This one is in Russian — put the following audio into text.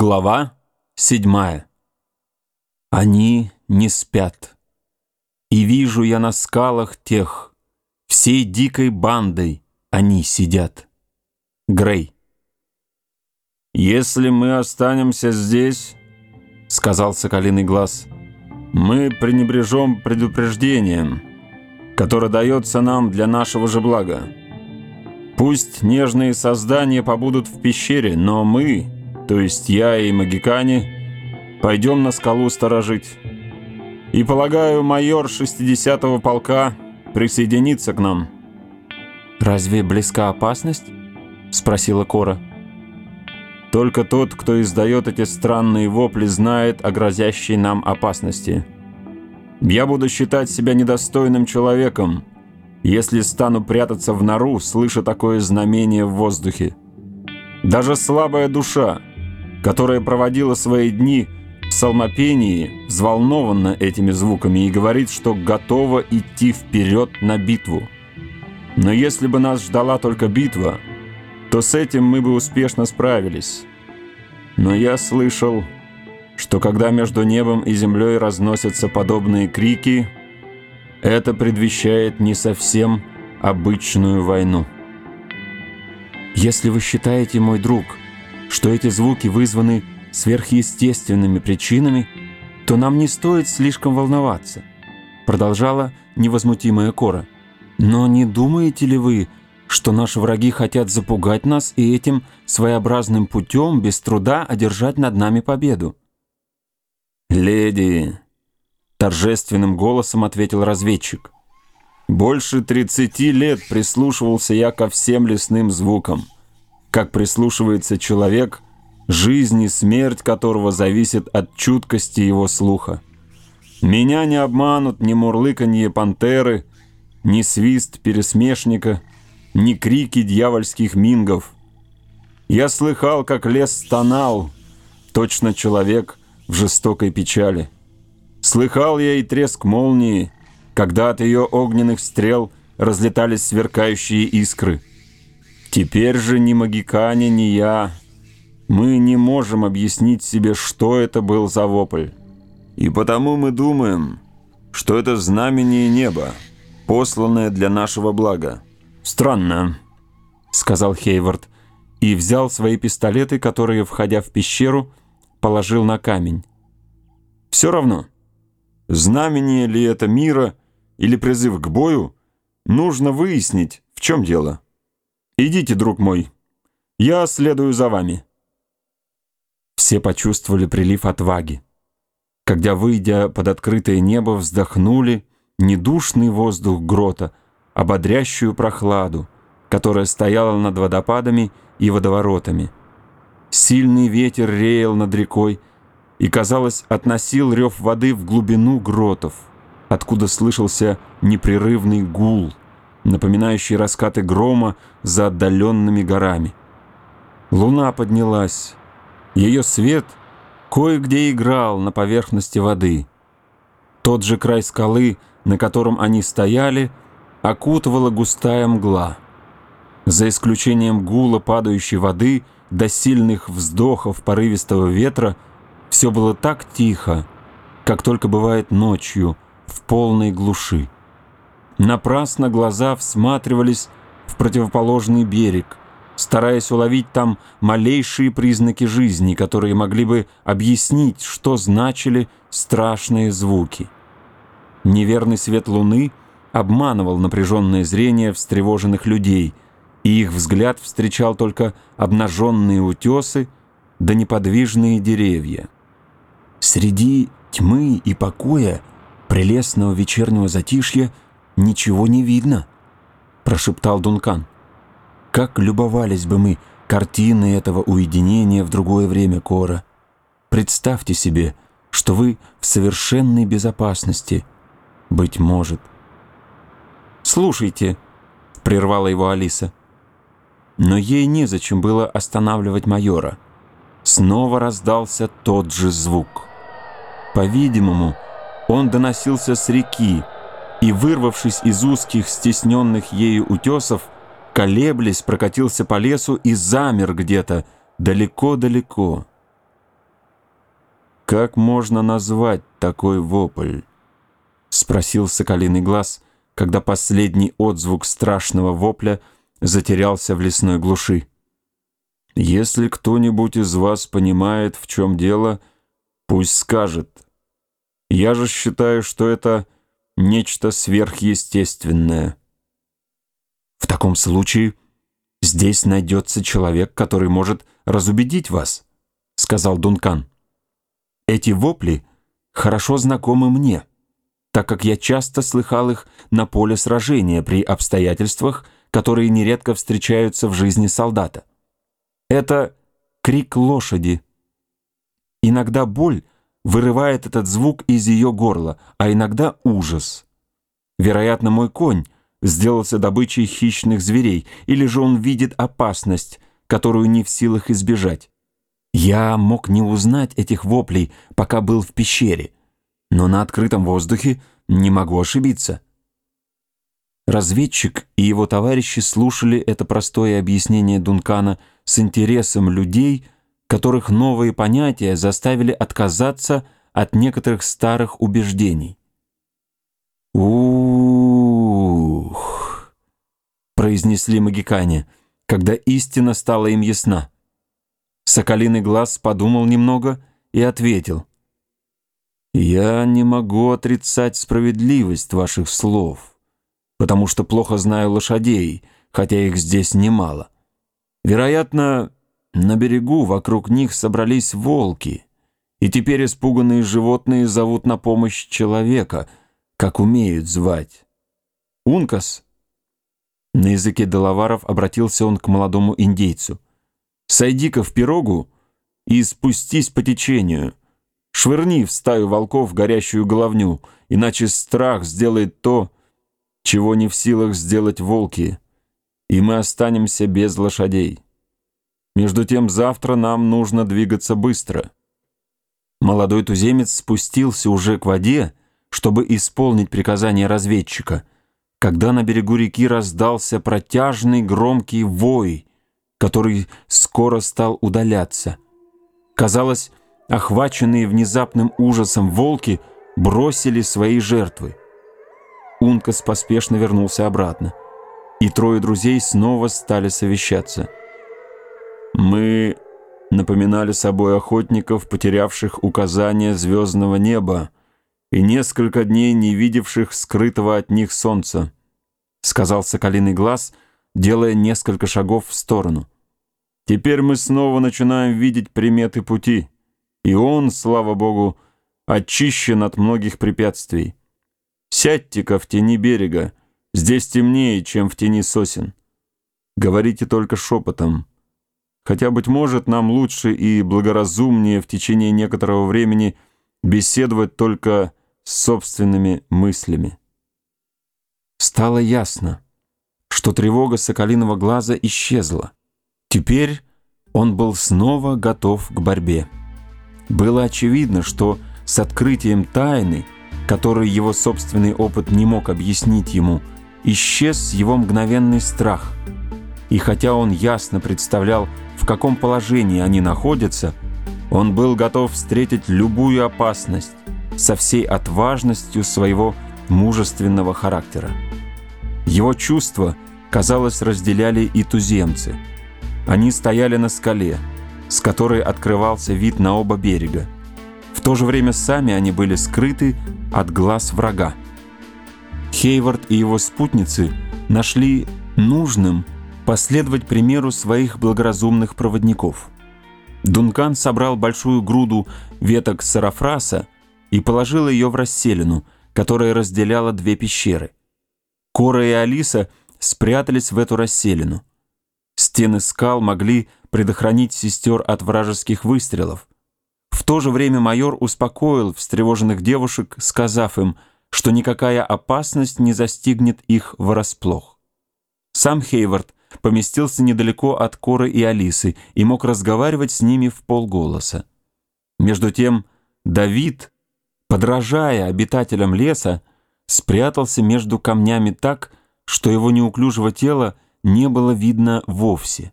Глава седьмая. Они не спят. И вижу я на скалах тех, Всей дикой бандой они сидят. Грей. «Если мы останемся здесь, — сказал Соколиный Глаз, — мы пренебрежем предупреждением, которое дается нам для нашего же блага. Пусть нежные создания побудут в пещере, но мы то есть я и магикане, пойдем на скалу сторожить. И, полагаю, майор 60-го полка присоединится к нам». «Разве близка опасность?» — спросила Кора. «Только тот, кто издает эти странные вопли, знает о грозящей нам опасности. Я буду считать себя недостойным человеком, если стану прятаться в нору, слыша такое знамение в воздухе. Даже слабая душа, которая проводила свои дни в псалмопении, взволнована этими звуками и говорит, что готова идти вперед на битву. Но если бы нас ждала только битва, то с этим мы бы успешно справились. Но я слышал, что когда между небом и землей разносятся подобные крики, это предвещает не совсем обычную войну. Если вы считаете, мой друг, что эти звуки вызваны сверхъестественными причинами, то нам не стоит слишком волноваться, продолжала невозмутимая Кора. Но не думаете ли вы, что наши враги хотят запугать нас и этим своеобразным путем без труда одержать над нами победу? «Леди!» — торжественным голосом ответил разведчик. «Больше тридцати лет прислушивался я ко всем лесным звукам как прислушивается человек, жизнь и смерть которого зависит от чуткости его слуха. Меня не обманут ни мурлыканье пантеры, ни свист пересмешника, ни крики дьявольских мингов. Я слыхал, как лес стонал, точно человек в жестокой печали. Слыхал я и треск молнии, когда от ее огненных стрел разлетались сверкающие искры — Теперь же ни Магикане, ни я, мы не можем объяснить себе, что это был за вопль. И потому мы думаем, что это знамение неба, посланное для нашего блага. «Странно», — сказал Хейвард, и взял свои пистолеты, которые, входя в пещеру, положил на камень. «Все равно, знамение ли это мира или призыв к бою, нужно выяснить, в чем дело». «Идите, друг мой, я следую за вами». Все почувствовали прилив отваги. Когда, выйдя под открытое небо, вздохнули недушный воздух грота, ободрящую прохладу, которая стояла над водопадами и водоворотами. Сильный ветер реял над рекой и, казалось, относил рев воды в глубину гротов, откуда слышался непрерывный гул — напоминающий раскаты грома за отдаленными горами. Луна поднялась. Ее свет кое-где играл на поверхности воды. Тот же край скалы, на котором они стояли, окутывала густая мгла. За исключением гула падающей воды до сильных вздохов порывистого ветра все было так тихо, как только бывает ночью в полной глуши. Напрасно глаза всматривались в противоположный берег, стараясь уловить там малейшие признаки жизни, которые могли бы объяснить, что значили страшные звуки. Неверный свет луны обманывал напряженное зрение встревоженных людей, и их взгляд встречал только обнаженные утесы да неподвижные деревья. Среди тьмы и покоя прелестного вечернего затишья ничего не видно», — прошептал Дункан. «Как любовались бы мы картины этого уединения в другое время, Кора. Представьте себе, что вы в совершенной безопасности, быть может». «Слушайте», — прервала его Алиса. Но ей незачем было останавливать майора. Снова раздался тот же звук. По-видимому, он доносился с реки, и, вырвавшись из узких, стесненных ею утесов, колеблясь, прокатился по лесу и замер где-то далеко-далеко. «Как можно назвать такой вопль?» — спросил Соколиный глаз, когда последний отзвук страшного вопля затерялся в лесной глуши. «Если кто-нибудь из вас понимает, в чем дело, пусть скажет. Я же считаю, что это нечто сверхъестественное». «В таком случае здесь найдется человек, который может разубедить вас», — сказал Дункан. Эти вопли хорошо знакомы мне, так как я часто слыхал их на поле сражения при обстоятельствах, которые нередко встречаются в жизни солдата. Это крик лошади. Иногда боль вырывает этот звук из ее горла, а иногда ужас. Вероятно, мой конь сделался добычей хищных зверей, или же он видит опасность, которую не в силах избежать. Я мог не узнать этих воплей, пока был в пещере, но на открытом воздухе не могу ошибиться. Разведчик и его товарищи слушали это простое объяснение Дункана с интересом людей, которых новые понятия заставили отказаться от некоторых старых убеждений. «Ух!» — произнесли магикане, когда истина стала им ясна. Соколиный глаз подумал немного и ответил. «Я не могу отрицать справедливость ваших слов, потому что плохо знаю лошадей, хотя их здесь немало. Вероятно, на берегу вокруг них собрались волки, и теперь испуганные животные зовут на помощь человека, как умеют звать. Ункас?» На языке Делаваров обратился он к молодому индейцу – Сойди-ка в пирогу и спустись по течению. Швырни в стаю волков горящую головню, иначе страх сделает то, чего не в силах сделать волки, и мы останемся без лошадей. Между тем завтра нам нужно двигаться быстро. Молодой туземец спустился уже к воде, чтобы исполнить приказание разведчика, когда на берегу реки раздался протяжный громкий вой — который скоро стал удаляться. Казалось, охваченные внезапным ужасом волки бросили свои жертвы. Ункас поспешно вернулся обратно, и трое друзей снова стали совещаться. «Мы напоминали собой охотников, потерявших указания звездного неба и несколько дней не видевших скрытого от них солнца», сказал Соколиный глаз — делая несколько шагов в сторону. Теперь мы снова начинаем видеть приметы пути, и он, слава богу, очищен от многих препятствий. Сядьте-ка в тени берега, здесь темнее, чем в тени сосен. Говорите только шепотом. Хотя, быть может, нам лучше и благоразумнее в течение некоторого времени беседовать только с собственными мыслями. Стало ясно что тревога соколиного глаза исчезла. Теперь он был снова готов к борьбе. Было очевидно, что с открытием тайны, которую его собственный опыт не мог объяснить ему, исчез его мгновенный страх. И хотя он ясно представлял, в каком положении они находятся, он был готов встретить любую опасность со всей отважностью своего мужественного характера. Его чувства, казалось, разделяли и туземцы. Они стояли на скале, с которой открывался вид на оба берега. В то же время сами они были скрыты от глаз врага. Хейвард и его спутницы нашли нужным последовать примеру своих благоразумных проводников. Дункан собрал большую груду веток сарафраса и положил ее в расселину, которая разделяла две пещеры. Кора и Алиса спрятались в эту расселину. Стены скал могли предохранить сестер от вражеских выстрелов. В то же время майор успокоил встревоженных девушек, сказав им, что никакая опасность не застигнет их врасплох. Сам Хейвард поместился недалеко от Коры и Алисы и мог разговаривать с ними в полголоса. Между тем Давид, подражая обитателям леса, спрятался между камнями так, что его неуклюжего тела не было видно вовсе.